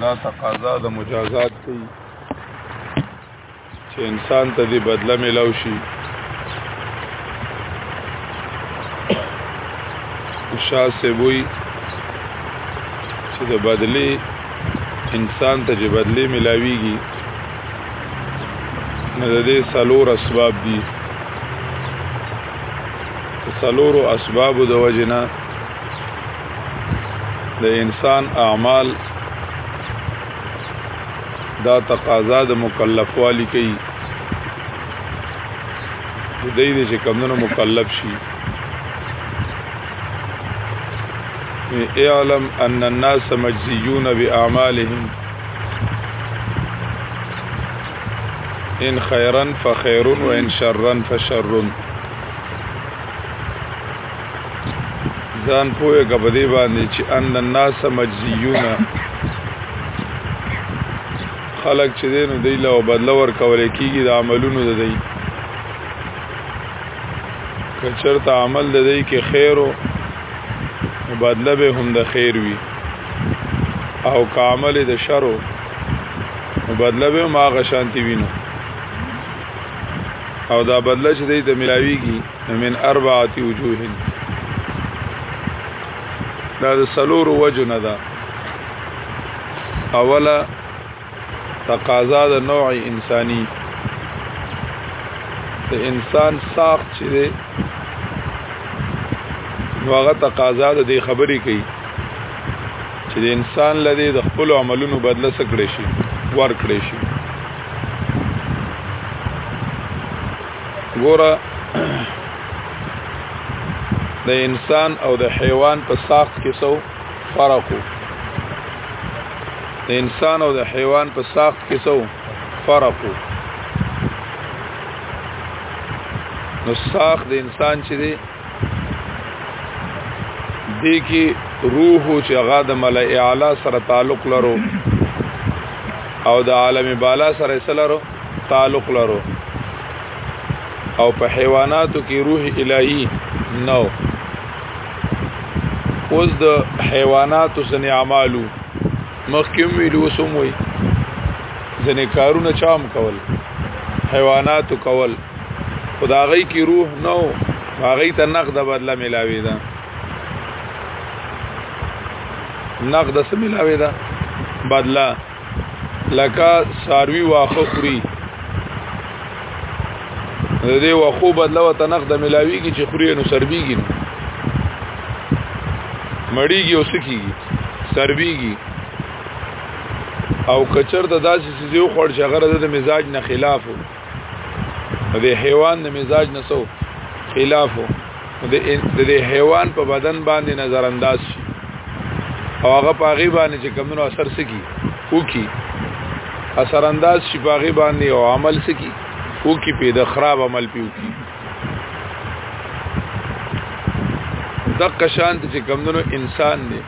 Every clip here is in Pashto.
دا تقاضا د مجازات دی چې انسان ته دی بدله ملاو شي شاه سیبوی چې د بدلی انسان ته چې بدلی ملاویږي نو د دې سلور اسباب دي سلورو اسبابو د وجنه د انسان اعمال دا تقاضا د مکلف والی کوي د دې چې کمونو مکلف شي اعلم ان الناس مجزيون باعمالهم ان خيرا فخير وان شرا فشر ځان پوهه کبدې باندې چې ان الناس مجزیون خلق چې دین دی له بدل ور کول کیږي د عملونو د دی کچرته عمل د دی کې خیر او بدل به هم د خیر وي او کامل د شر او بدل به ما غشانتی وینو او دا بدل چې دی ته ملاویږي من اربعه وجوه دا د سلور وجو نه ده اوله تقاضا د نوع انساني د انسان ساخت چې دی نو هغه تقاضا د دې خبرې کوي چې د انسان لدی د خپل عملونو بدله سکړې شي ور کړې شي ګوره د انسان او د حیوان په ساخت کې څو فرق وو د انسان او د حیوان په ساخت کې څو فرق وو نو ساخت د انسان چې دی دی کې روح چې هغه د ملائ اعلی سره تعلق لرو او د عالم بالا سره سره لرو تعلق لرو او په حیواناتو کې روح الهي نو اوس د حیواناتو سن اعمالو مخکوم ویلو سم وي ځنې کارونه چام کول حیواناتو کول خداغی کی روح نو هغه ته نقد بدله ملاوي ده نقد سم ملاوي ده بدله لکه ساروی واخه خوري د دې واخو بدله و تنخ د ملاوي کی چې خوري نو سربيږي مړیږي او سکیږي سربيږي او کچر د داسې سيزو خور شغره د مزاج نه خلاف د حیوان د مزاج نسو خلاف د د حیوان په بدن باندې نظر انداز شي او هغه پاغي باندې چې کمونو اثر سکی وکي اثر انداز شي پاغي باندې او عمل سکی وکي په د خراب عمل پیو کی دغه شان چې کمندونو انسان دی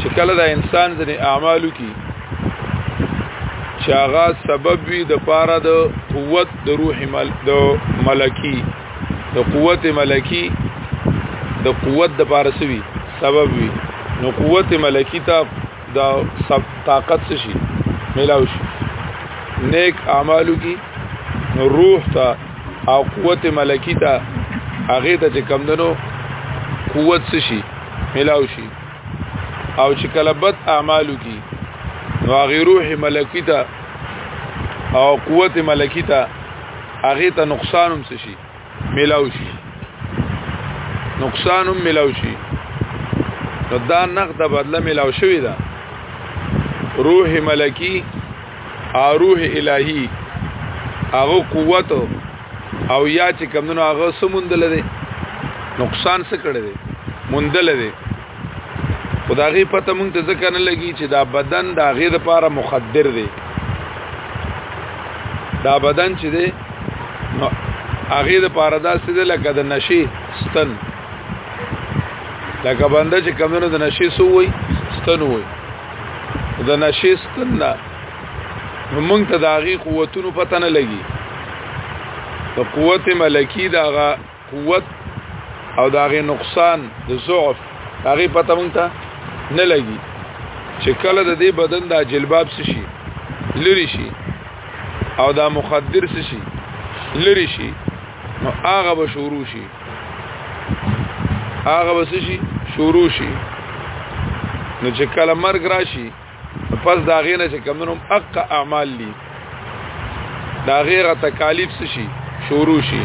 چې کله دا انسان ځنې اعمالو کې چې هغه سبب وي د پاره د قوت د روح مل د ملکی د قوت ملکی د قوت د پاره سوي سبب وي نو قوت ملکی ته دا سب طاقت څه شي ملاو شي نیک اعمالو کی روح ته او قوت ملکی ته هغه ته چې کم دنو قوت څه شي ملاو شي او چې کله بد اعمالو کی نو هغه روح ملکی ته او قوت ملکی ته هغه ته نقصان هم څه شي ملاو شي نقصان هم ملاو شي نو دا نقد بدله ملاو شوی دا روح ملکی او روح الهی هغه قوت او یا چې کمونو هغه سموندل دي نقصان څه کړی دی مندل دی خو دا غي پته مونږ ته ځکه نه لګي چې دا بدن دا غي د پاره مخدر دی دا بدن چې دی نو هغه د پاره دا سید لکه د نشي ستن لکه بنده چې کمونو د نشي سو وي ستن وي د نشي ستن نه مونږ ته دا غي قوتونو پته نه لګي د قوت ملکی داغه قوت او دا غي نقصان د ضعف هغه پته مونږ ته نه لګي چې کله د دې بدن دا جلباب شي لری شي او دا مخدر شي لری شي نو هغه به شروع شي هغه به شي شروع شي نو چې کله مرګ راشي پس دا غینه چې کمنوم اق اعمال لی دا غیره تکالیف څه شي شروع شي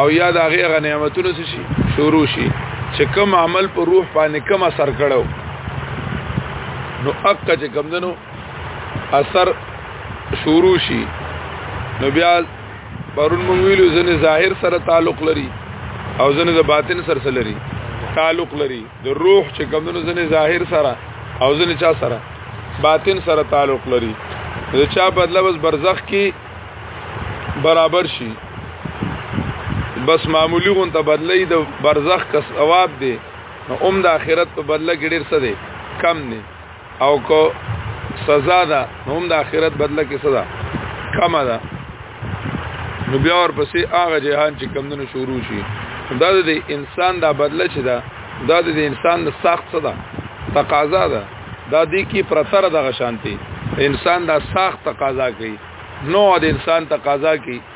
او یا دا غیره نعمتونه څه شي شروع شي چې کوم عمل پر روح باندې کوم اثر کړو نو اق چې کمندنو اثر شروع شي نو بیا پرون مونږ ویلو ځنه ظاهر سره تعلق لري او ځنه د باطن سره لري تعلق لري د روح چې کمونو ځنې ظاهر سره او ځنې چا سره باطن سره تعلق لري د چا بدله بس برزخ کې برابر شي بس معمولی غون ته بدلی د برزخ کس ثواب دی نو اوم د آخرت په بدله کې ډیر څه دی کم دی او که سزا ده نو هم د آخرت بدله کې سزا کمه ده نو بیا ورپسې هغه جهان چې کمونه شروع شي دا د انسان دا بدله چې ده دا د انسان د ساخت څه ده تقاضا ده دا دې کې پرتر دغه شانتي انسان دا ساخت تقاضا کوي نو د انسان تقاضا کوي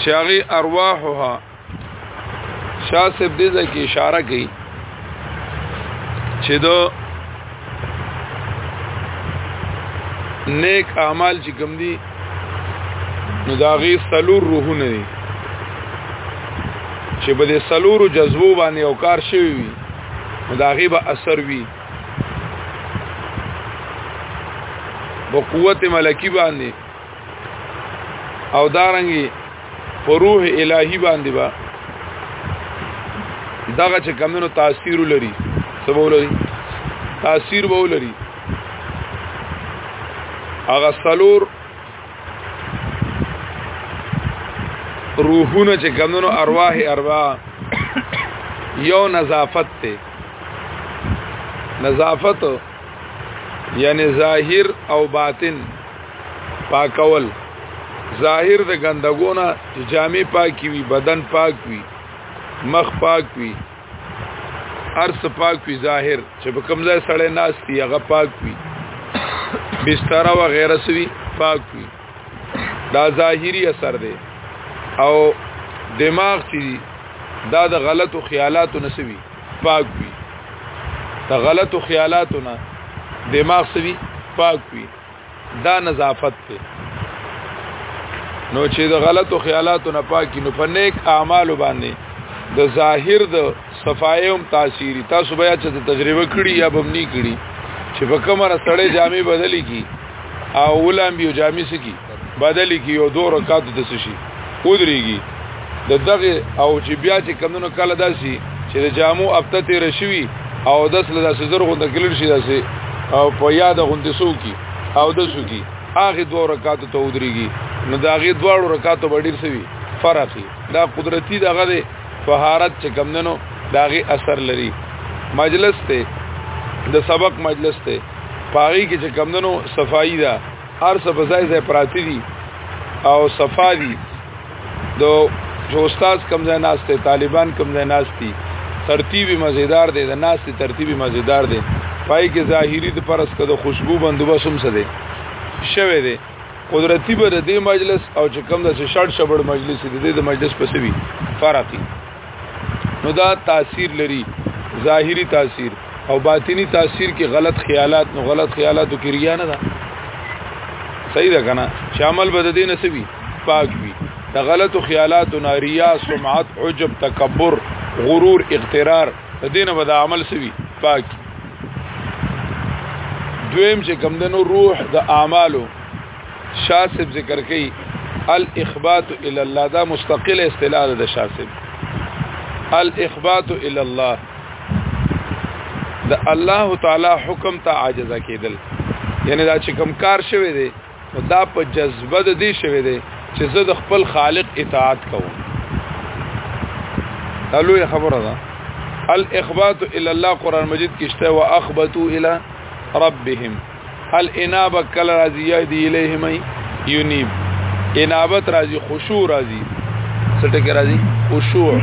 چې هغه ارواحها شاسب دې ځکه اشاره کوي چې دو نیک اعمال چې کوم دي نو دا غي سلور روحونه دي چې په دې سلورو جذبو باندې او کار شوی وي نو دا غي به اثر وي په قوت ملکی باندې او دارنګي په روح الهي باندې با دغه چې کمنو تاثیر لري سبو لري تاثیر وو لري هغه سلور روحونه چې کمنو ارواح ارواح یو نظافت ته نظافت یعنی ظاهر او باطن پاکول ظاهر د ګندګونه چې جامع پاکي وي بدن پاک وي مخ پاک وي ارس پاک وي ظاهر چې په کوم ځای سړی ناشتي هغه پاک وي بستر او غیره سوي پاک وي دا ظاهری اثر دی او دماغ چې دا د غلطو خیالاتو نسوي پاک وي د غلطو خیالاتو نه دماغ سوي پاک وي دا نظافت دی نو چې د غلطو خیالاتو نه پاکي نو په نیک اعمال باندې د ظاهر د صفای هم تاثیری تاسو بیا چې تجربه کړی یا بم نه کړی چې په کومه سړې جامې بدلې کی او ولام بیو جامې سکی بدلې کی یو دوه رکعات د سشي ودرېږي د دغه او چې بیا چې کمونو کله داسي چې د جامو ابته تیر شوی او داس له داسې زر غونډه کلر شي داسې او په یاد غونډه سو کی او د سو کی هغه دوه رکعات ته ودرېږي نو داغه دوه رکعات به ډیر سوي فرق دا قدرتی دغه طهارت چې کم دنو داغي اثر لري مجلس ته د سبق مجلس ته پاغي کې چې کم دنو صفائی ده هر څه په ځای ځای پراتی دي او صفا دي دو جو استاد کم ځای ناشته طالبان کم ځای ناشتي ترتیبی مزیدار دی د ناشتي ترتیبی مزیدار دی پای کې ظاهری د پرس کده خوشبو بندوبس هم سده شوه دی قدرتی به د دې مجلس او چې کوم د شړ شبړ مجلس د دې د مجلس په سوي فرقي نو دا تاثیر لري ظاهری تاثیر او باطینی تاثیر کې غلط خیالات نو غلط خیالاتو کې ریا نه ده صحیح ده کنه چې عمل به د دې نسوي پاک وي د غلط خیالاتو نه ریا سمعت عجب تکبر غرور اغترار د دینه به د عمل سوي پاک دویم چې کم دنو روح د اعمالو شاسب ذکر کوي الاخبات الى الله دا مستقله اصطلاح ده شاسب الاخبات الى الله د الله تعالی حکم ته عاجزه کېدل یعنی دا چې کم کار شوی دی نو دا په جذبه د دې شوی دی چې زه د خپل خالق اطاعت کوم دا لوی خبره ده الاخبات الى الله قران مجید کې شته واخبتوا الى ربهم الانابه کل راضی یادی الیهم یونیب انابت راضی خشوع راضی سټه کې راضی خشوع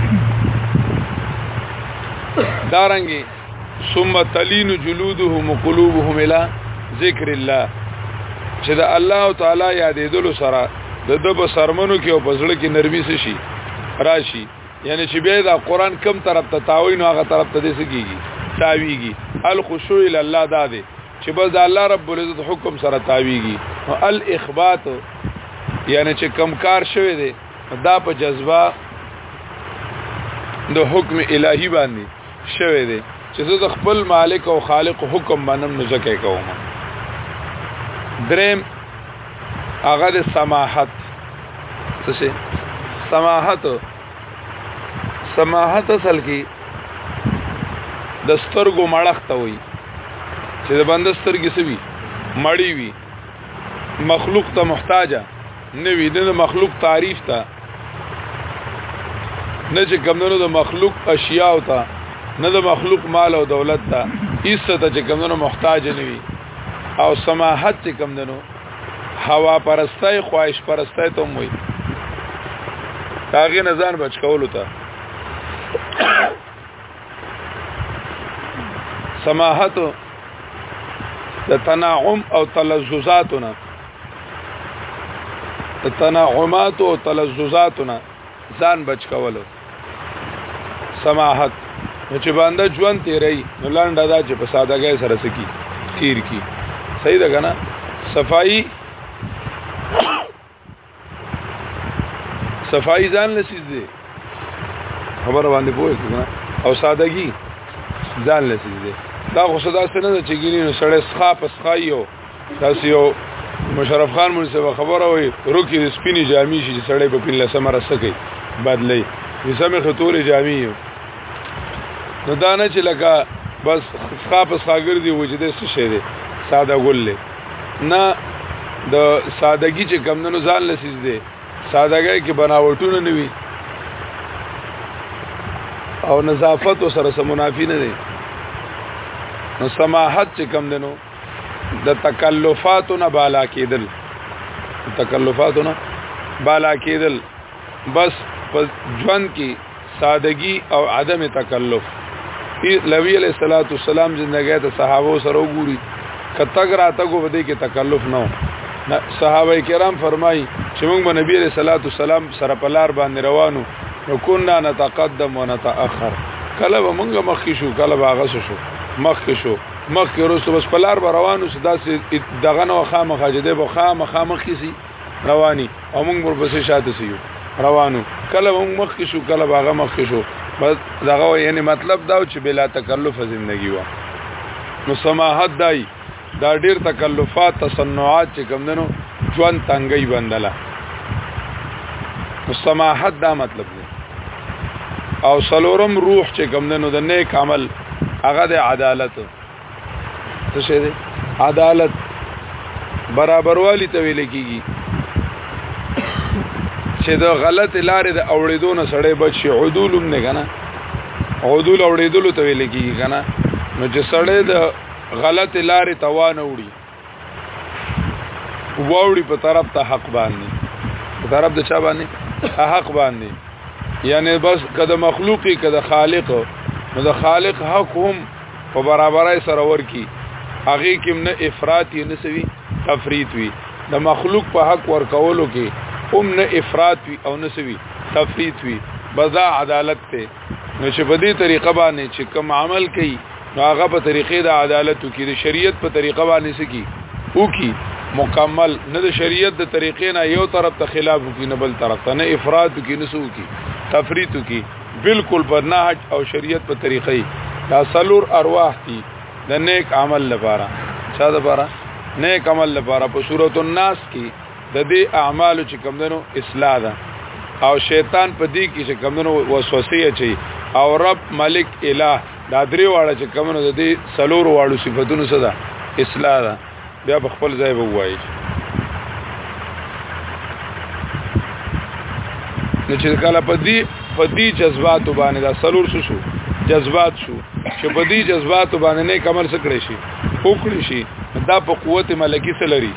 دارنګي ثم تلين جلودهم وقلوبهم الى ذکر الله چې د الله تعالی یادېدلو سره د د په سرمنو کې او پزړه کې نرمي شي راشي یعنی چې به دا قران کم طرف ته تاوي نو هغه طرف ته دې سګيږي تاويږي الخشوع الى الله دا دې چې بس د الله رب العزت حکم سره تاويږي او الاخبات یعنی چې کم کار شوی دی دا په جذبه د حکم الهي باندې شوی دی چې زه د خپل مالک او خالق حکم منم نو ځکه کوم دریم هغه د سماحت څه شي سماحت سماحت اصل کې د سترګو مړښت وي چې د بنده سترګې سوي مړی وي مخلوق ته محتاجه نه وي د مخلوق تعریف ته نه چې کمونو د مخلوق اشیاء او تا نه د مخلوق مال او دولت تا ایسته ته چې کمونو محتاج نه وي او سماحت چې کمونو هوا پرستای خواهش پرستای ته موي هغه نه ځان بچ کول ته سماحت د تناعم او تلذذاتونه تنعمات او تلذذاتنا ځان بچ کولو سماحت نو چې باندې ژوند تیري نو لاندې دا چې په سادهګۍ سره سکی تیر کی صحیح ده کنه صفائی صفائی ځان لسیز دی خبر باندې پوه کنه او سادهګي ځان لسیز دی دا خو صدا سره نه چې ګینې نو سړی سخا پسخایو تاسو یو مشرف خان مونږ سره خبره وي روکي د سپینې جامې شي چې سړی په پله سمره سکي بدلې یې سمې خطورې جامې یو نو دا نه چې لکه بس خا په ساګر دی وجده څه شي دی ساده ګل نه د سادگی چې کم نن ځان لسیز دی سادګۍ کې بناوټونه نه وي او نظافت سره سمونافي نه دی نو سماحت چې کم دنو د تکلفاتو نه بالا کېدل تکلفاتو نه بالا کېدل بس په ژوند کې سادگی او عدم تکلف لوی علیہ الصلوۃ والسلام زندګی ته صحابه سره وګوري کتګ راتګو بده کې تکلف نه صحابه کرام فرمایي چې موږ به نبی علیہ الصلوۃ والسلام سره په لار باندې روانو نو كنا نتقدم ونتاخر کله به موږ مخکې شو کله به هغه شو مخکې شو مخ کې ورسو بس پلار به روانو سدا سي دغه نو خامخا جده به خامخا مخ کې سي رواني او موږ ورپسې شاته سيو روانو کله موږ مخ کې شو کله باغه مخ کې شو بس دغه یعنی مطلب دا چې بلا تکلف ژوندۍ و نو سماحت دای دا ډیر تکلفات تصنعات چې کم دنو ژوند تنګي بندلا سماحت دا مطلب دی او سلورم روح چې کوم دنو د نیک عمل هغه د عدالت څه شه دي عدالت برابروالی ته ویل کیږي چې د غلط لارې د اوړېدو نه سړې بچي عدول هم نه کنه عدول اوړېدلو ته ویل کیږي کنه نو چې سړې د غلط لارې توان وړي واوړي په طرف ته حق باندې په طرف د چا باندې حق باندې یعنی بس کده مخلوقي کده خالق نو د خالق حق هم په برابرای سره ورکی هغه کې نه افراط یې نه سوي تفریط وي د مخلوق په حق ور کولو کې هم نه افراط وي او نه سوي تفریط وي بزا عدالت ته نو چې په دې طریقه باندې چې کوم عمل کوي نو هغه په طریقې د عدالت کې د شریعت په طریقه باندې سکی او کی مکمل نه د شریعت د طریقې نه یو طرف ته خلاف کی نه بل طرف ته نه افراد کی نه سو کی تفریط کی بالکل پر نهج او شریعت په طریقې دا سلور ارواح دي د نیک عمل لپاره چا لپاره نیک عمل لپاره په صورت الناس کې د دې اعمالو چې کمندنو اصلاح ده او شیطان په دې کې چې کمندنو وسوسه اچي او رب ملک الہ دا درې واړه چې کمندنو د دې سلور واړو صفاتونو څخه ده اصلاح ده بیا په خپل ځای به وایي نو چې کله په دې په دې جذبات باندې دا سلور شو شو جذبات شو چې په دې جذبات باندې نه کمل سکړې شي وکړي شي دا په قوت ملکی سره لري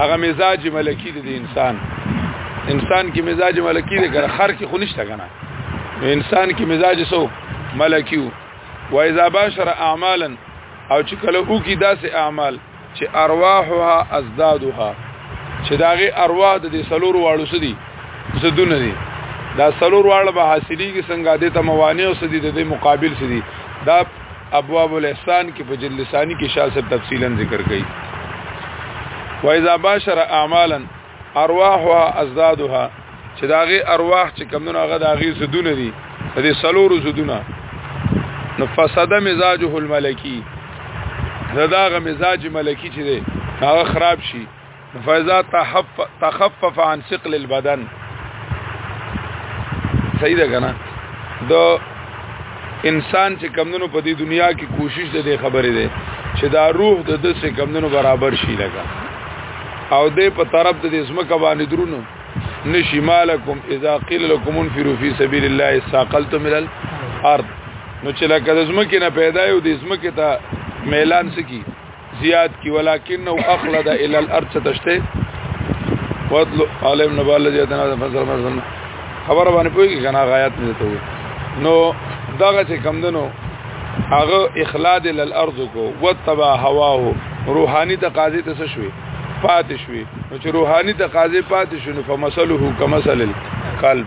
هغه مزاج ملکی دی د انسان انسان کې مزاج ملکی دی ګر خر کې خنشته کنه انسان کې مزاج سو ملکیو و اذا باشر اعمالا او چې کله او کې داسې اعمال چې ارواحها ازدادها چې داغه ارواح د دې سلور واړو سدي زدونه دي دا سلور واړه به حاصلېږي څنګه د تموانې او سدي د مقابل سدي دا ابواب الاحسان کې په جلد لسانی کې شاه صاحب تفصیلا ذکر کړي واذا باشر اعمالا ارواحها ازدادها چې داغه ارواح چې کمونه هغه داغه زدونه دي دې سلورو زدونه نو فساد مزاجه الملکی داغه مزاج ملکی چې دی هغه خراب شي فاذا تخفف عن ثقل البدن صحیح ده کنه د انسان چې کمندونو په دې دنیا کې کوشش ده د خبرې ده چې دا روح د د څه کمندونو برابر شي لګا او دې په طرف د اسمه کبانې درونو نشي مالکم اذا قيل لكم انفروا في سبيل الله استقلتم الى الارض نو چې لکه د اسمه کې نه پیدا یو د اسمه کې ته میلان سکی زیاد کی ولکن او اخلد الى الارض تشته فضل عالم نبال الذي اتنا فضل مرزن خبر باندې پوي کنه غایات نه ته نو دغه چې کم دنو هغه اخلاد الى الارض کو وتبع هواه روحاني تقاضي ته شوي پات شوي نو چې روحاني تقاضي پات شونه فمثله کمثل القلب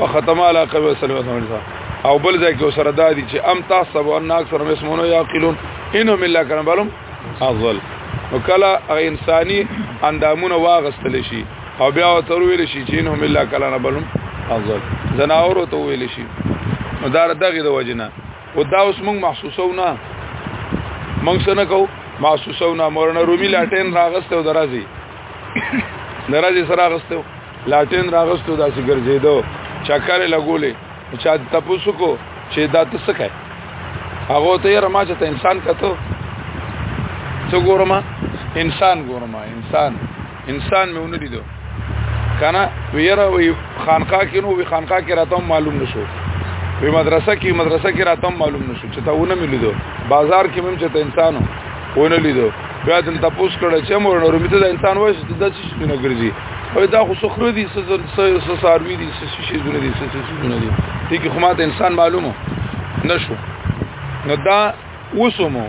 وختم علی قبر صلی الله علیه وسلم او بل ځای کې سره دادی چې ام تحسب ان اکثر مسمونو یاقلون انهم الا کلم بلم اضل وکلا انساني اندامونه واغستل شي او بیا تر ویل شي چې انهم الا کلم بلم اضل زناور ته ویل شي نو دا دغه د وجنه او دا اوس موږ محسوسو نه موږ څنګه کو محسوسو نه مورنه رومي لاټین راغسته او درازي درازي سره راغسته لاټین راغستو داسې ګرځېدو چکر لګولې چا تاسو کو چې دا تاسو کوي هغه ته یې ما چې ته انسان کته څو ګورما انسان ګورما انسان انسان مې ونه لیدو کنه ویره وی خانقاه کې نو وی خانقاه کې راته معلوم نشو وی مدرسه کې مدرسه کې راته معلوم نشو چې تا ونه مې لیدو بازار کې مې چې ته انسانو ونه لیدو بیا تل تاسو کړه چې مور نور میته د انسان وایي چې د څه شي نه ګرځي او دا خو سخره دي څه ساروي دي څه شي دونه دي څه څه دونه دي دي کې خو ماته انسان معلومه نشو نو دا وسمو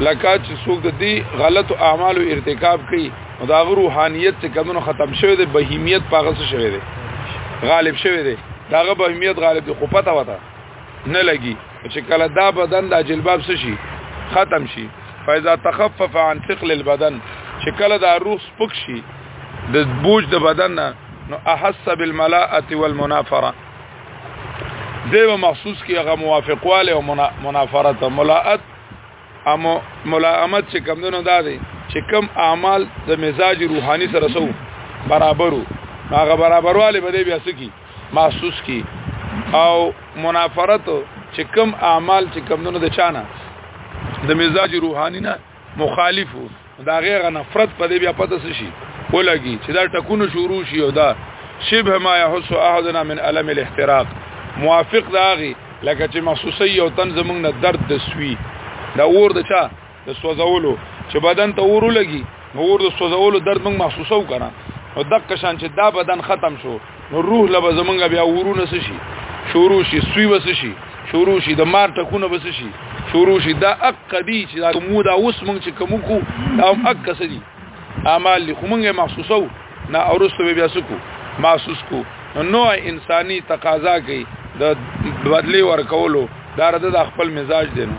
لکه چې څوک د دې غلطو اعمالو ارتکاب کوي او دا غو روحانيت چې کمنو ختم شوی دی بهیمیت پاغه څه شوی دی غالب شوی دی داغه بهیمیت غالب دی خو پته وته نه لګي چې کله دا بدن د جلباب څه شي ختم شي فاذا تخفف عن ثقل البدن چې کله دا روح سپک شي د بوج د بدن نه نو احس بالملاءه والمنافره دیو محسوس کی هغه موافقواله او منافرت ملاءت اما ملائمت چې کم دنو دا دی چې کم اعمال د مزاج روحاني سره سو برابرو هغه برابرواله به بیا سکی محسوس کی او منافرت چې کم اعمال چې کم دنو د چانه د مزاج روحاني نه مخالفو دا غیر نفرت په دې بیا پته څه شي ولګي چې دا ټکونه شروع شي او دا شبه ما يحس احدنا من الم الاحتراق موافق دا غي لکه چې مخصوصي یو تن زمونږ نه درد د سوي دا اور د چا د سوځولو چې بدن ته اور لګي نو اور د سوځولو درد موږ محسوسو کنه او دغه شان چې دا بدن ختم شو نو روح لبه زمونږ بیا ورونه څه شي شروع شي سوی وس شي شروع شي د مار ټکونه بس شي شروع شي دا اقدی چې دا کومو دا اوس مونږ چې کوم کو دا هم اک سدي اعمال له کومه محسوسو نه اورسته بیا سکو محسوس کو نو نو انساني تقاضا کوي د بدلی ورکولو دا رد د خپل مزاج دی نو